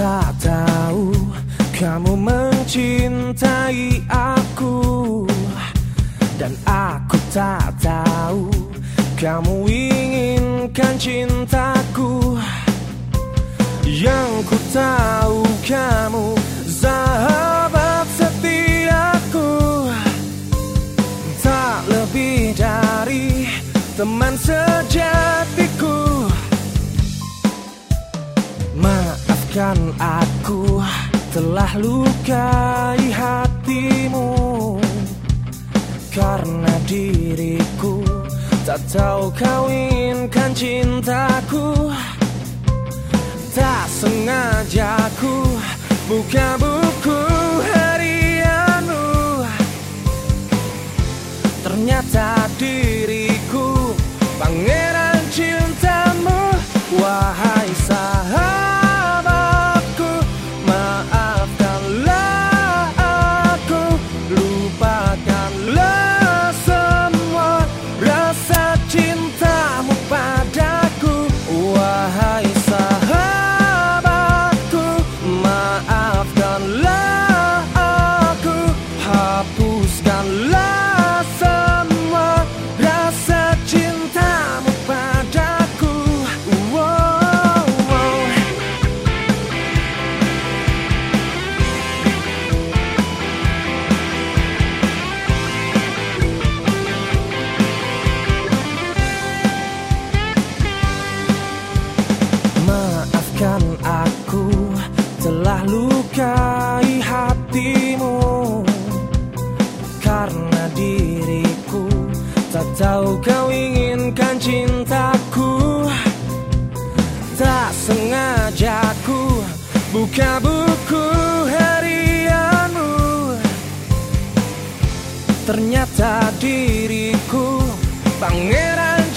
tak tahu kamu mencintai aku. Dan aku tak tahu kamu inginkan cintaku. Yang ku tahu kamu sahabat setiaku. Tak lebih dari teman sejatiku Maafkan aku telah lukai hatimu. Karena diriku tak tahu kau inginkan cintaku. Tak sengaja ku buka tak tahu kau inginkan cintaku. Tak sengaja ku buka buku harianmu. Ternyata diriku pangeran